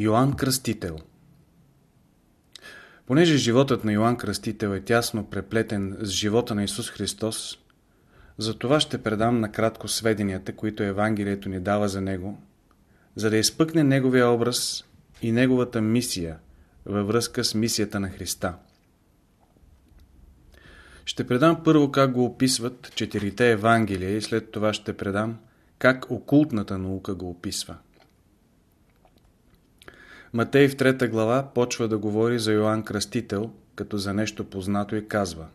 Йоанн Кръстител Понеже животът на Йоанн Кръстител е тясно преплетен с живота на Исус Христос, за това ще предам накратко сведенията, които Евангелието ни дава за Него, за да изпъкне Неговия образ и Неговата мисия във връзка с мисията на Христа. Ще предам първо как го описват четирите Евангелия и след това ще предам как окултната наука го описва. Матей в трета глава почва да говори за Йоанн Кръстител, като за нещо познато и казва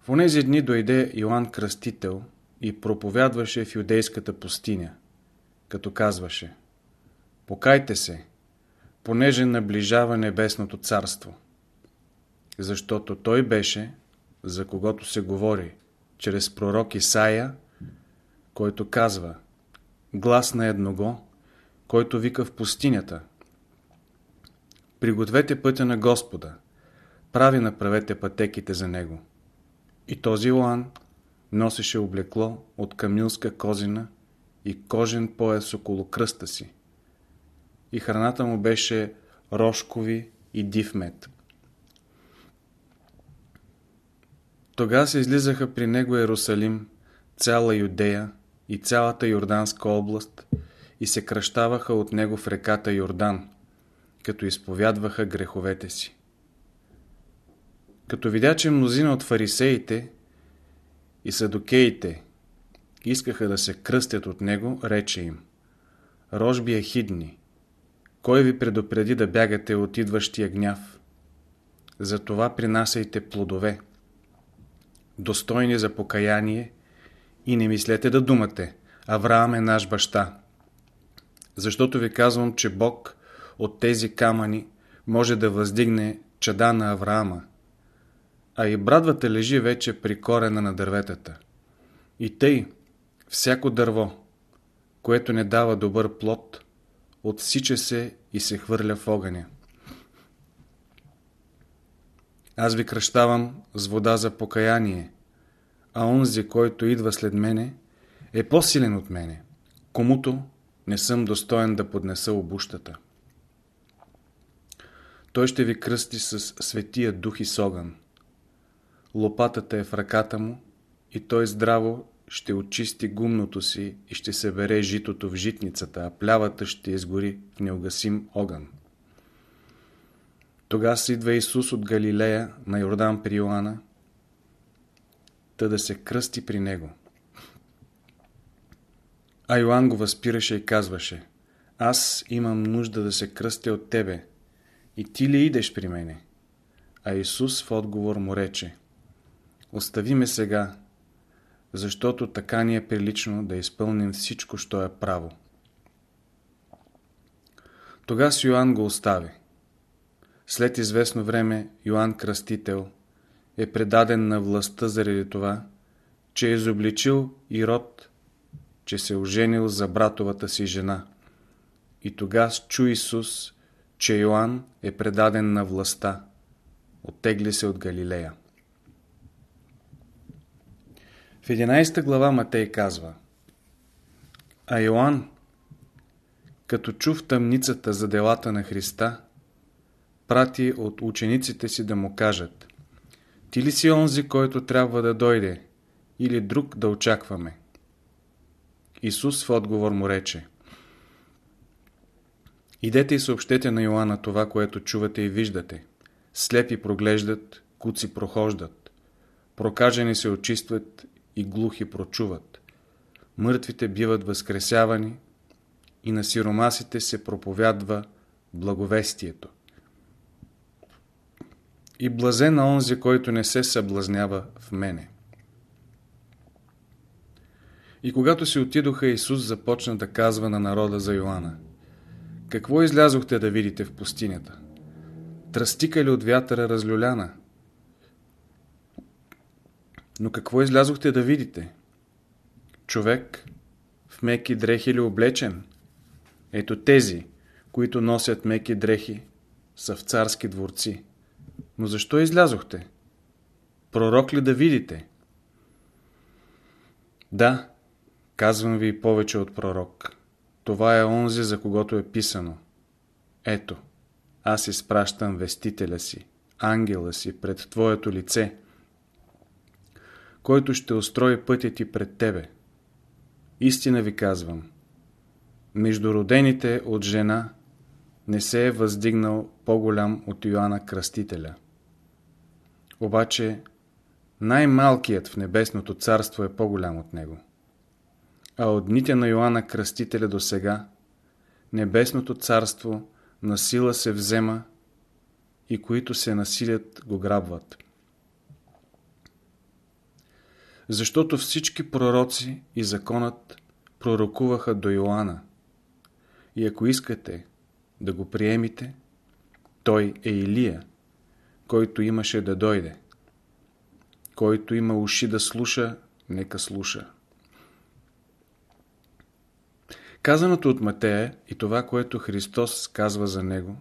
В онези дни дойде Йоанн Кръстител и проповядваше в юдейската пустиня, като казваше Покайте се, понеже наближава небесното царство. Защото той беше, за когото се говори, чрез пророк Исаия, който казва Глас на едного, който вика в пустинята – Пригответе пътя на Господа, прави направете пътеките за Него. И този Иоанн носеше облекло от камилска козина и кожен пояс около кръста си. И храната му беше рожкови и див мед. Тогава се излизаха при него Иерусалим, цяла Юдея и цялата Йорданска област и се кръщаваха от него в реката Йордан, като изповядваха греховете си. Като видя, че мнозина от фарисеите и садокеите искаха да се кръстят от него, рече им Рожби е хидни, кой ви предупреди да бягате от идващия гняв? Затова принасяйте плодове, достойни за покаяние и не мислете да думате Авраам е наш баща. Защото ви казвам, че Бог от тези камъни може да въздигне чада на Авраама. А и брадвата лежи вече при корена на дърветата. И тъй, всяко дърво, което не дава добър плод, отсича се и се хвърля в огъня. Аз ви кръщавам с вода за покаяние, а онзи, който идва след мене, е по-силен от мене, комуто не съм достоен да поднеса обущата. Той ще ви кръсти с светия дух и с огън. Лопатата е в ръката му и той здраво ще очисти гумното си и ще събере житото в житницата, а плявата ще изгори в неугасим огън. Тогава идва Исус от Галилея на Йордан при Йоанна, та да се кръсти при него. А Йоанн го възпираше и казваше, аз имам нужда да се кръстя от тебе, и ти ли идеш при мене? А Исус в отговор му рече, Остави ме сега, защото така ни е прилично да изпълним всичко, що е право. Тогава с го остави. След известно време Йоанн Кръстител е предаден на властта заради това, че е изобличил Ирод, че се оженил за братовата си жена. И тогава чу Исус че Йоанн е предаден на властта. Оттегли се от Галилея. В 11 глава Матей казва А Йоанн, като чу в тъмницата за делата на Христа, прати от учениците си да му кажат Ти ли си онзи, който трябва да дойде, или друг да очакваме? Исус в отговор му рече Идете и съобщете на Йоанна това, което чувате и виждате. Слепи проглеждат, куци прохождат. Прокажени се очистват и глухи прочуват. Мъртвите биват възкресявани и на сиромасите се проповядва благовестието. И блазе на онзи, който не се съблазнява в мене. И когато си отидоха, Исус започна да казва на народа за Йоанна – какво излязохте да видите в пустинята? Тръстика ли от вятъра разлюляна? Но какво излязохте да видите? Човек в меки дрехи ли облечен? Ето тези, които носят меки дрехи, са в царски дворци. Но защо излязохте? Пророк ли да видите? Да, казвам ви повече от пророк. Това е онзи, за когото е писано. ето, аз изпращам вестителя си, ангела си пред твоето лице, който ще устрои пътя ти пред тебе. Истина ви казвам, между родените от жена не се е въздигнал по-голям от Йоанна Кръстителя. Обаче най-малкият в небесното царство е по-голям от него. А от дните на Йоанна Кръстителя до сега, небесното царство на сила се взема и които се насилят го грабват. Защото всички пророци и законът пророкуваха до Йоанна. И ако искате да го приемите, той е Илия, който имаше да дойде. Който има уши да слуша, нека слуша. Казаното от Матея и това, което Христос казва за него,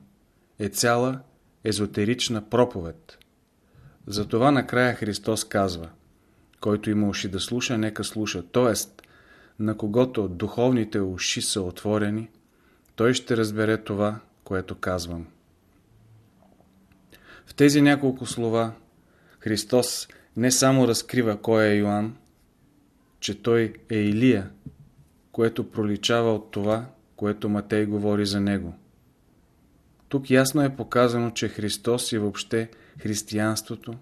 е цяла езотерична проповед. Затова накрая Христос казва, който има уши да слуша, нека слуша. Тоест, на когото духовните уши са отворени, той ще разбере това, което казвам. В тези няколко слова Христос не само разкрива кой е Йоанн, че той е Илия, което проличава от това, което Матей говори за него. Тук ясно е показано, че Христос и въобще християнството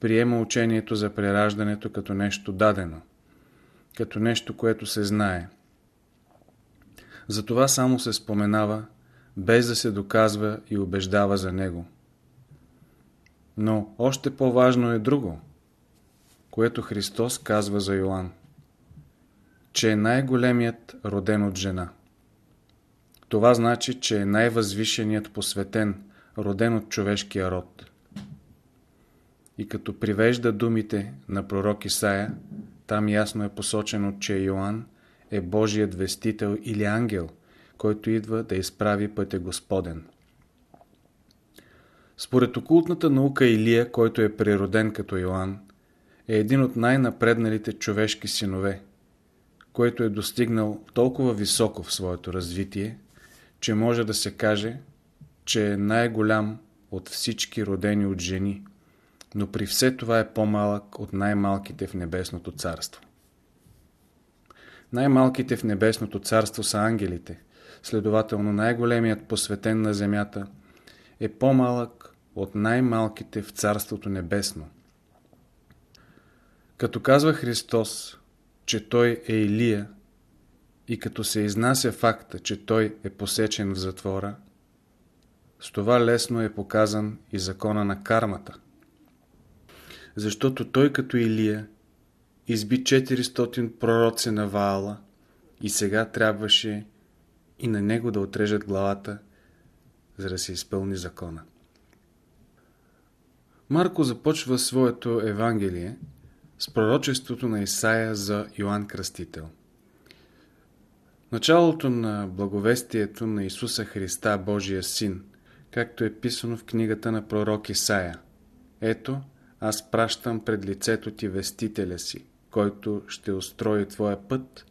приема учението за прераждането като нещо дадено, като нещо, което се знае. Затова само се споменава, без да се доказва и убеждава за него. Но още по-важно е друго, което Христос казва за Йоанн че е най-големият роден от жена. Това значи, че е най-възвишеният посветен, роден от човешкия род. И като привежда думите на пророк Исаия, там ясно е посочено, че Йоанн е Божият вестител или ангел, който идва да изправи пътя Господен. Според окултната наука Илия, който е природен като Йоанн, е един от най-напредналите човешки синове, който е достигнал толкова високо в своето развитие, че може да се каже, че е най-голям от всички родени от жени, но при все това е по-малък от най-малките в Небесното царство. Най-малките в Небесното царство са ангелите, следователно най-големият посветен на земята е по-малък от най-малките в Царството Небесно. Като казва Христос, че той е Илия и като се изнася факта, че той е посечен в затвора, с това лесно е показан и закона на кармата. Защото той като Илия изби 400 пророци на Ваала и сега трябваше и на него да отрежат главата, за да се изпълни закона. Марко започва своето Евангелие с пророчеството на Исаия за Йоанн Кръстител. Началото на благовестието на Исуса Христа, Божия Син, както е писано в книгата на пророк Исаия. Ето, аз пращам пред лицето ти вестителя си, който ще устрои твоя път,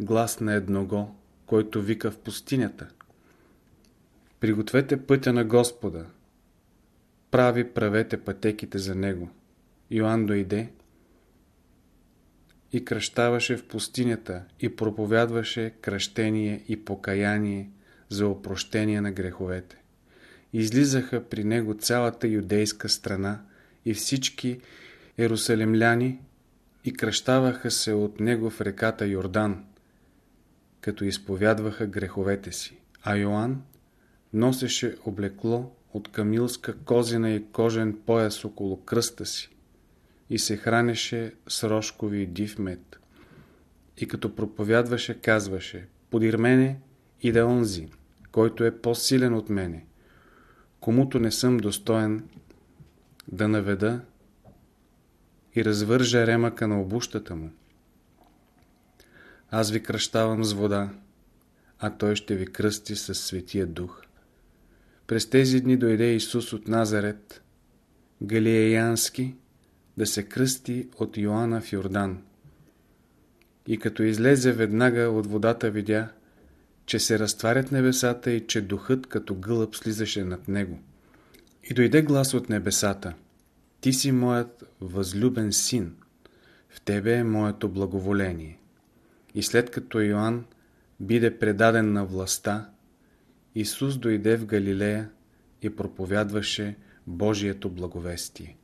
глас на едного, който вика в пустинята. Пригответе пътя на Господа, прави правете пътеките за Него. Йоанн дойде, и кръщаваше в пустинята и проповядваше кръщение и покаяние за опрощение на греховете. Излизаха при него цялата юдейска страна и всички ерусалемляни и кръщаваха се от него в реката Йордан, като изповядваха греховете си. А Йоанн носеше облекло от камилска козина и кожен пояс около кръста си и се хранеше с рожкови и див мед. И като проповядваше, казваше, подир мене и да онзи, който е по-силен от мене, комуто не съм достоен да наведа и развържа ремъка на обущата му. Аз ви кръщавам с вода, а той ще ви кръсти със Светия Дух. През тези дни дойде Исус от Назарет, Галилеянски, да се кръсти от Йоанна в Йордан. И като излезе веднага от водата видя, че се разтварят небесата и че духът като гълъб слизаше над него. И дойде глас от небесата. Ти си моят възлюбен син. В тебе е моето благоволение. И след като Йоанн биде предаден на властта, Исус дойде в Галилея и проповядваше Божието благовестие.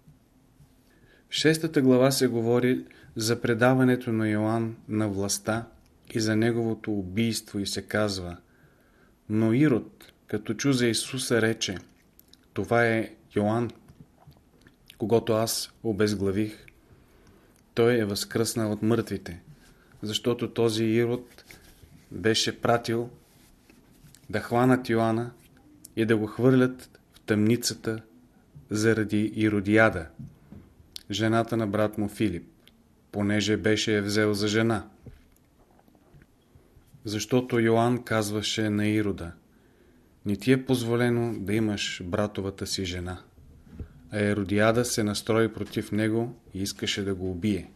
Шестата глава се говори за предаването на Йоанн на властта и за неговото убийство и се казва Но Ирод, като чу за Исуса, рече Това е Йоанн, когато аз обезглавих. Той е възкръснал от мъртвите, защото този Ирод беше пратил да хванат Йоанна и да го хвърлят в тъмницата заради Иродиада, жената на брат му Филип, понеже беше я взел за жена. Защото Йоанн казваше на Ирода, не ти е позволено да имаш братовата си жена. А Еродиада се настрои против него и искаше да го убие.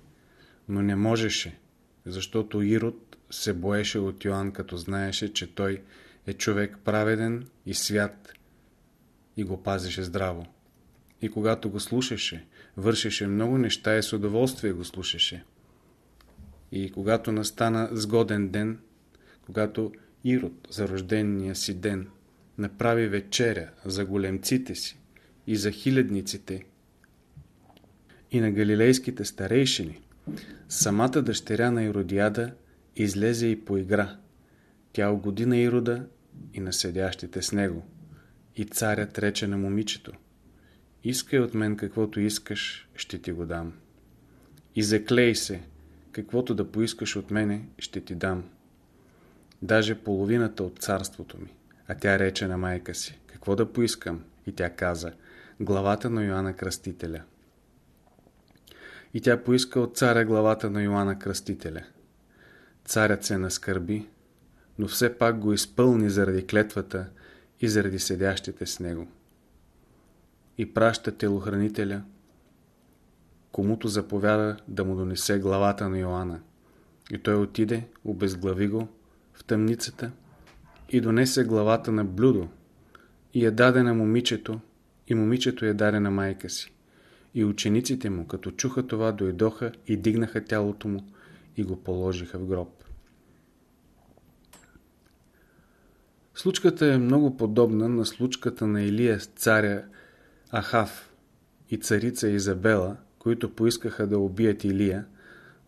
Но не можеше, защото Ирод се боеше от Йоанн, като знаеше, че той е човек праведен и свят и го пазеше здраво. И когато го слушаше, вършеше много неща и с удоволствие го слушаше. И когато настана сгоден ден, когато Ирод за рождения си ден направи вечеря за големците си и за хилядниците и на галилейските старейшини, самата дъщеря на Иродиада излезе и поигра. Тя угоди на Ирода и на седящите с него. И царят рече на момичето, искай от мен каквото искаш, ще ти го дам. И заклей се, каквото да поискаш от мене, ще ти дам. Даже половината от царството ми. А тя рече на майка си, какво да поискам? И тя каза, главата на Йоанна Кръстителя. И тя поиска от царя главата на Йоанна Кръстителя. Царят се наскърби, но все пак го изпълни заради клетвата и заради седящите с него. И праща телохранителя, комуто заповяда да му донесе главата на Йоанна. И той отиде, обезглави го в тъмницата и донесе главата на блюдо и я даде на момичето и момичето я даде на майка си. И учениците му, като чуха това, дойдоха и дигнаха тялото му и го положиха в гроб. Случката е много подобна на случката на Илия с царя Ахав и царица Изабела, които поискаха да убият Илия,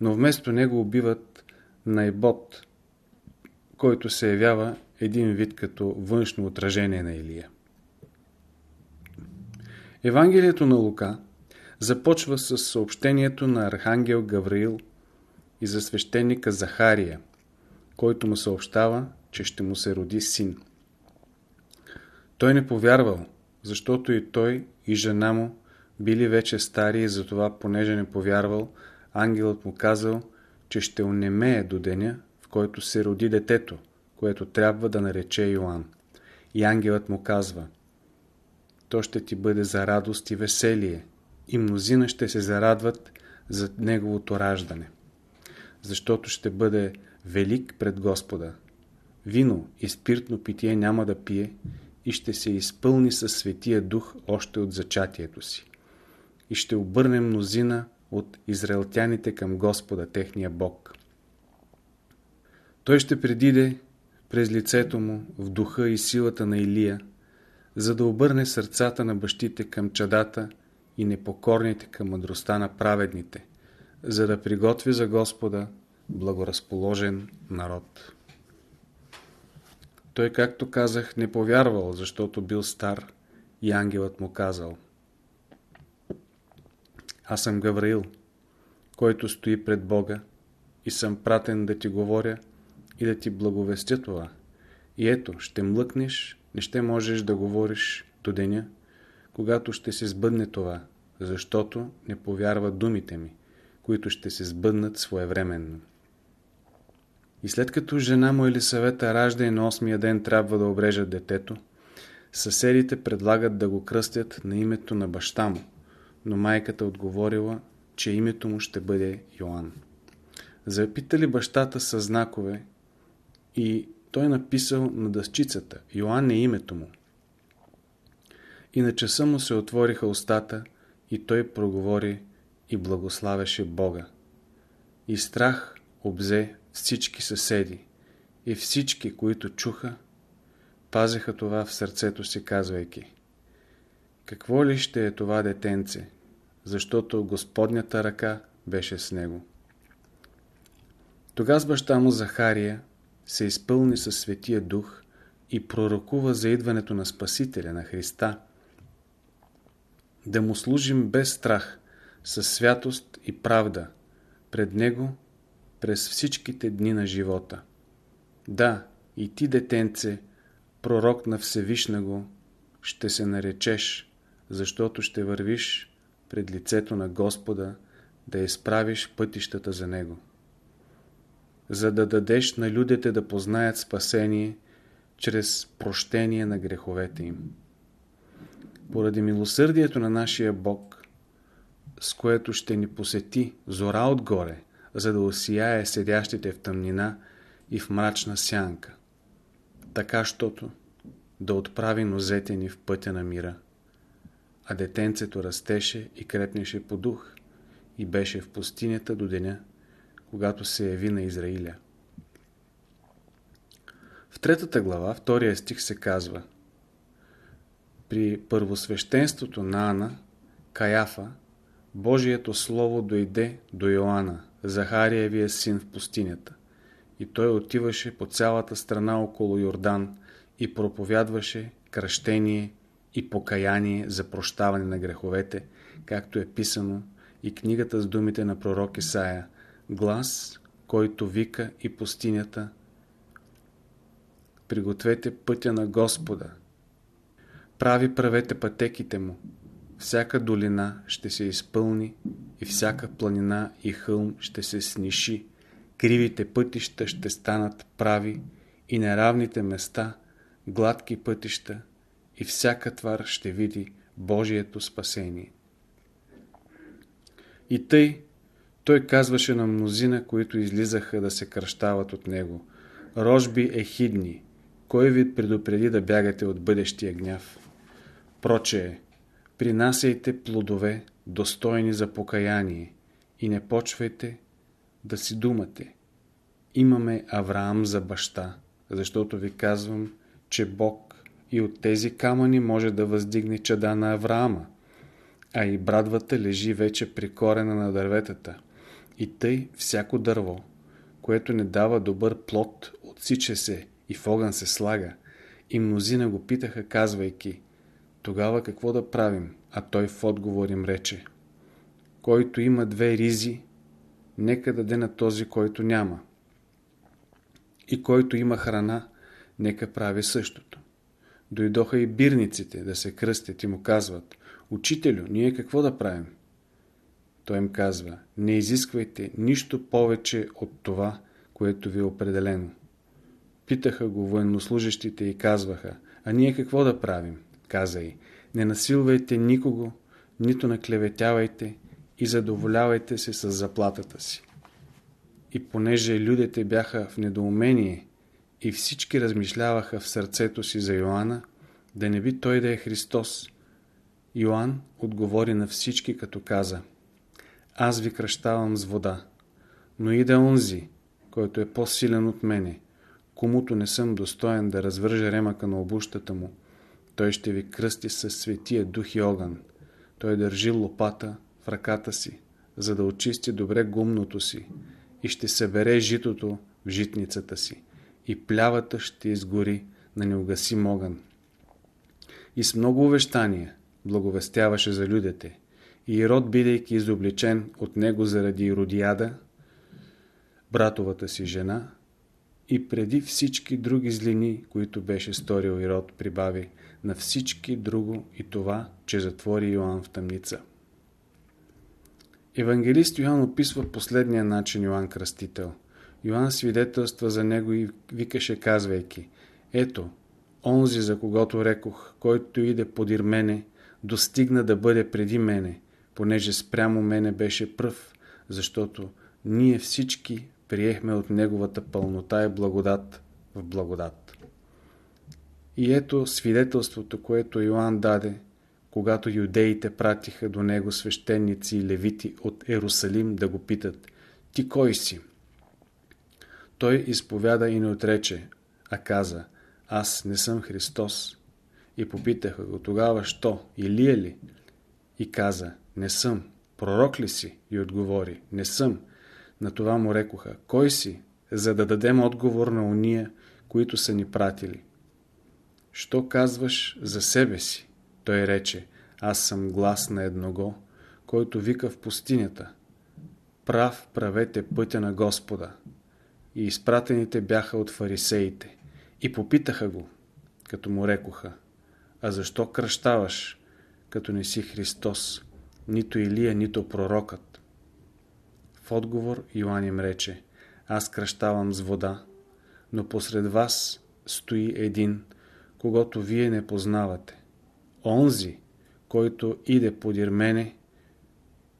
но вместо него убиват Найбот, който се явява един вид като външно отражение на Илия. Евангелието на Лука започва с съобщението на архангел Гавраил и за свещеника Захария, който му съобщава, че ще му се роди син. Той не повярвал, защото и той и жена му били вече стари и затова, понеже не повярвал, ангелът му казал, че ще унемее до деня, в който се роди детето, което трябва да нарече Йоанн. И ангелът му казва, то ще ти бъде за радост и веселие, и мнозина ще се зарадват за неговото раждане, защото ще бъде велик пред Господа. Вино и спиртно питие няма да пие и ще се изпълни със Светия Дух още от зачатието си. И ще обърне мнозина от израелтяните към Господа, техния Бог. Той ще предиде през лицето му в духа и силата на Илия, за да обърне сърцата на бащите към чадата и непокорните към мъдростта на праведните, за да приготви за Господа благоразположен народ. Той, както казах, не повярвал, защото бил стар и ангелът му казал Аз съм Гавраил, който стои пред Бога и съм пратен да ти говоря и да ти благовестя това. И ето, ще млъкнеш, не ще можеш да говориш до деня, когато ще се сбъдне това, защото не повярва думите ми, които ще се сбъднат своевременно. И след като жена му Елисавета ражда и на осмия ден трябва да обрежат детето, съседите предлагат да го кръстят на името на баща му, но майката отговорила, че името му ще бъде Йоанн. Запитали бащата с знакове и той написал на дъсчицата. Йоанн е името му. И на часа му се отвориха устата и той проговори и благославяше Бога. И страх обзе всички съседи и всички, които чуха, пазеха това в сърцето си, казвайки Какво ли ще е това детенце, защото Господнята ръка беше с него. Тогава с баща му Захария се изпълни със Светия Дух и пророкува за идването на Спасителя, на Христа. Да му служим без страх, със святост и правда, пред Него през всичките дни на живота. Да, и ти, детенце, пророк на Всевишного, ще се наречеш, защото ще вървиш пред лицето на Господа, да изправиш пътищата за Него за да дадеш на людите да познаят спасение чрез прощение на греховете им. Поради милосърдието на нашия Бог, с което ще ни посети зора отгоре, за да осияе седящите в тъмнина и в мрачна сянка, така, щото да отправи нозете ни в пътя на мира. А детенцето растеше и крепнеше по дух и беше в пустинята до деня, когато се яви на Израиля. В третата глава, втория стих се казва При първосвещенството на Ана, Каяфа, Божието Слово дойде до Йоанна, Захариевия син в пустинята. И той отиваше по цялата страна около Йордан и проповядваше кръщение и покаяние за прощаване на греховете, както е писано и книгата с думите на пророк Исаия – глас, който вика и пустинята. Пригответе пътя на Господа. Прави правете пътеките му. Всяка долина ще се изпълни и всяка планина и хълм ще се сниши. Кривите пътища ще станат прави и неравните места гладки пътища и всяка твар ще види Божието спасение. И тъй той казваше на мнозина, които излизаха да се кръщават от него. Рожби ехидни, кой ви предупреди да бягате от бъдещия гняв? Прочее, принасяйте плодове, достойни за покаяние, и не почвайте да си думате. Имаме Авраам за баща, защото ви казвам, че Бог и от тези камъни може да въздигне чада на Авраама, а и брадвата лежи вече при корена на дърветата. И тъй всяко дърво, което не дава добър плод, отсича се и в огън се слага. И мнозина го питаха, казвайки, тогава какво да правим? А той в отговор им рече, който има две ризи, нека даде на този, който няма. И който има храна, нека прави същото. Дойдоха и бирниците да се кръстят и му казват, Учителю, ние какво да правим? Той им казва, не изисквайте нищо повече от това, което ви е определено. Питаха го военнослужащите и казваха, а ние какво да правим? Каза и, не насилвайте никого, нито наклеветявайте и задоволявайте се с заплатата си. И понеже людите бяха в недоумение и всички размишляваха в сърцето си за Йоанна, да не би той да е Христос, Йоанн отговори на всички като каза – аз ви кръщавам с вода, но иде онзи, който е по-силен от мене, комуто не съм достоен да развържа ремъка на обущата му, той ще ви кръсти със светия дух и огън. Той държи лопата в ръката си, за да очисти добре гумното си и ще събере житото в житницата си и плявата ще изгори на неугасим огън. И с много увещания благовестяваше за людите – и Ирод, бидейки изобличен от него заради Иродиада, братовата си жена, и преди всички други злини, които беше сторил Ирод, прибави на всички друго и това, че затвори Йоанн в тъмница. Евангелист Йоанн описва последния начин Йоанн Кръстител. Йоанн свидетелства за него и викаше казвайки Ето, онзи за когото рекох, който иде подир мене, достигна да бъде преди мене, понеже спрямо мене беше пръв, защото ние всички приехме от Неговата пълнота и благодат в благодат. И ето свидетелството, което Йоанн даде, когато юдеите пратиха до него свещеници и левити от Ерусалим да го питат «Ти кой си?» Той изповяда и не отрече, а каза «Аз не съм Христос». И попитаха го тогава «Що? Илия ли?» И каза «Не съм». «Пророк ли си?» И отговори «Не съм». На това му рекоха «Кой си?» За да дадем отговор на уния, които са ни пратили. Що казваш за себе си? Той рече, аз съм глас на едного, който вика в пустинята. Прав правете пътя на Господа. И изпратените бяха от фарисеите. И попитаха го, като му рекоха, а защо кръщаваш, като не си Христос, нито Илия, нито пророкът? В отговор Йоанн им рече, аз кръщавам с вода, но посред вас стои един, когато вие не познавате. Онзи, който иде подир мене,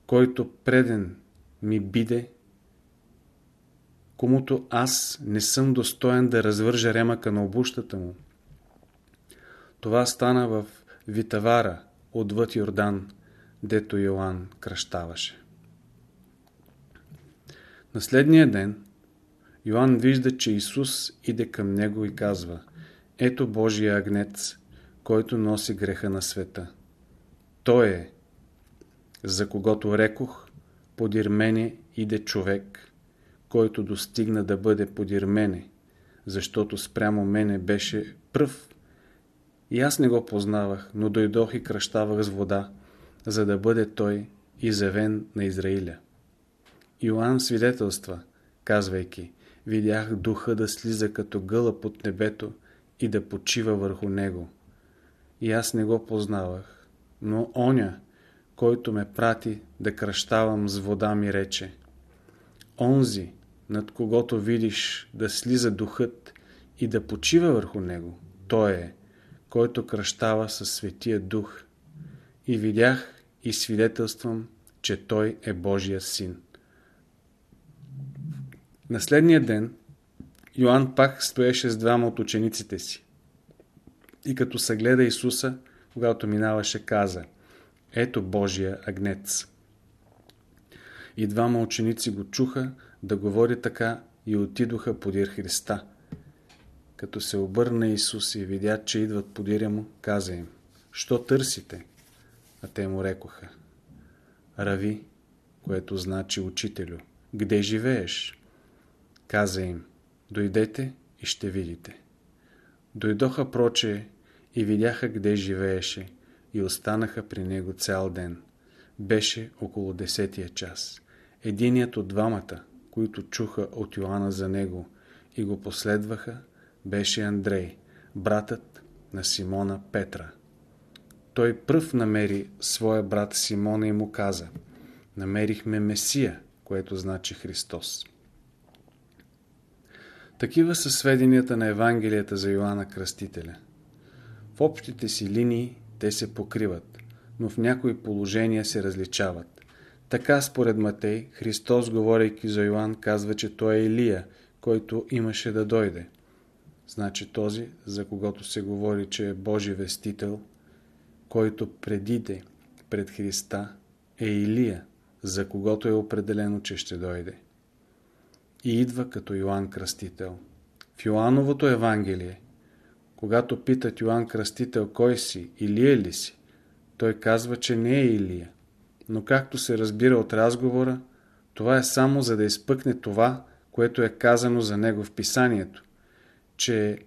който преден ми биде, комуто аз не съм достоен да развържа ремъка на обущата му. Това стана в Витавара, отвъд Йордан, дето Йоанн кръщаваше. На следния ден Йоанн вижда, че Исус иде към него и казва Ето Божия агнец, който носи греха на света. Той е, за когото рекох, подир мене иде човек, който достигна да бъде подир мене, защото спрямо мене беше пръв. И аз не го познавах, но дойдох и кръщавах с вода, за да бъде той изявен на Израиля. Иоанн свидетелства, казвайки, видях духа да слиза като гълъб от небето и да почива върху него. И аз не го познавах, но оня, който ме прати да кръщавам с вода ми рече Онзи, над когото видиш да слиза духът и да почива върху него, той е, който кръщава със Светия Дух. И видях и свидетелствам, че той е Божия син. На следния ден Йоанн пак стоеше с двама от учениците си. И като съгледа Исуса, когато минаваше, каза Ето Божия агнец. И двама ученици го чуха да говори така и отидоха подир Христа. Като се обърна Исус и видя, че идват подиря му, каза им Що търсите? А те му рекоха Рави, което значи учителю, къде живееш? Каза им, дойдете и ще видите. Дойдоха проче и видяха къде живееше и останаха при него цял ден. Беше около десетия час. Единият от двамата, които чуха от Йоанна за него и го последваха, беше Андрей, братът на Симона Петра. Той пръв намери своя брат Симона и му каза Намерихме Месия, което значи Христос. Такива са сведенията на Евангелията за Йоанна Кръстителя. В общите си линии те се покриват, но в някои положения се различават. Така според Матей, Христос, говорейки за Йоанн, казва, че той е Илия, който имаше да дойде. Значи този, за когото се говори, че е Божи вестител, който предиде пред Христа, е Илия, за когото е определено, че ще дойде и идва като Йоанн Кръстител. В Йоановото Евангелие, когато питат Йоанн Кръстител кой си, Илия ли си, той казва, че не е Илия. Но както се разбира от разговора, това е само за да изпъкне това, което е казано за него в писанието, че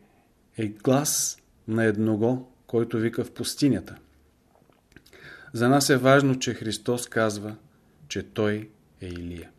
е глас на едного, който вика в пустинята. За нас е важно, че Христос казва, че Той е Илия.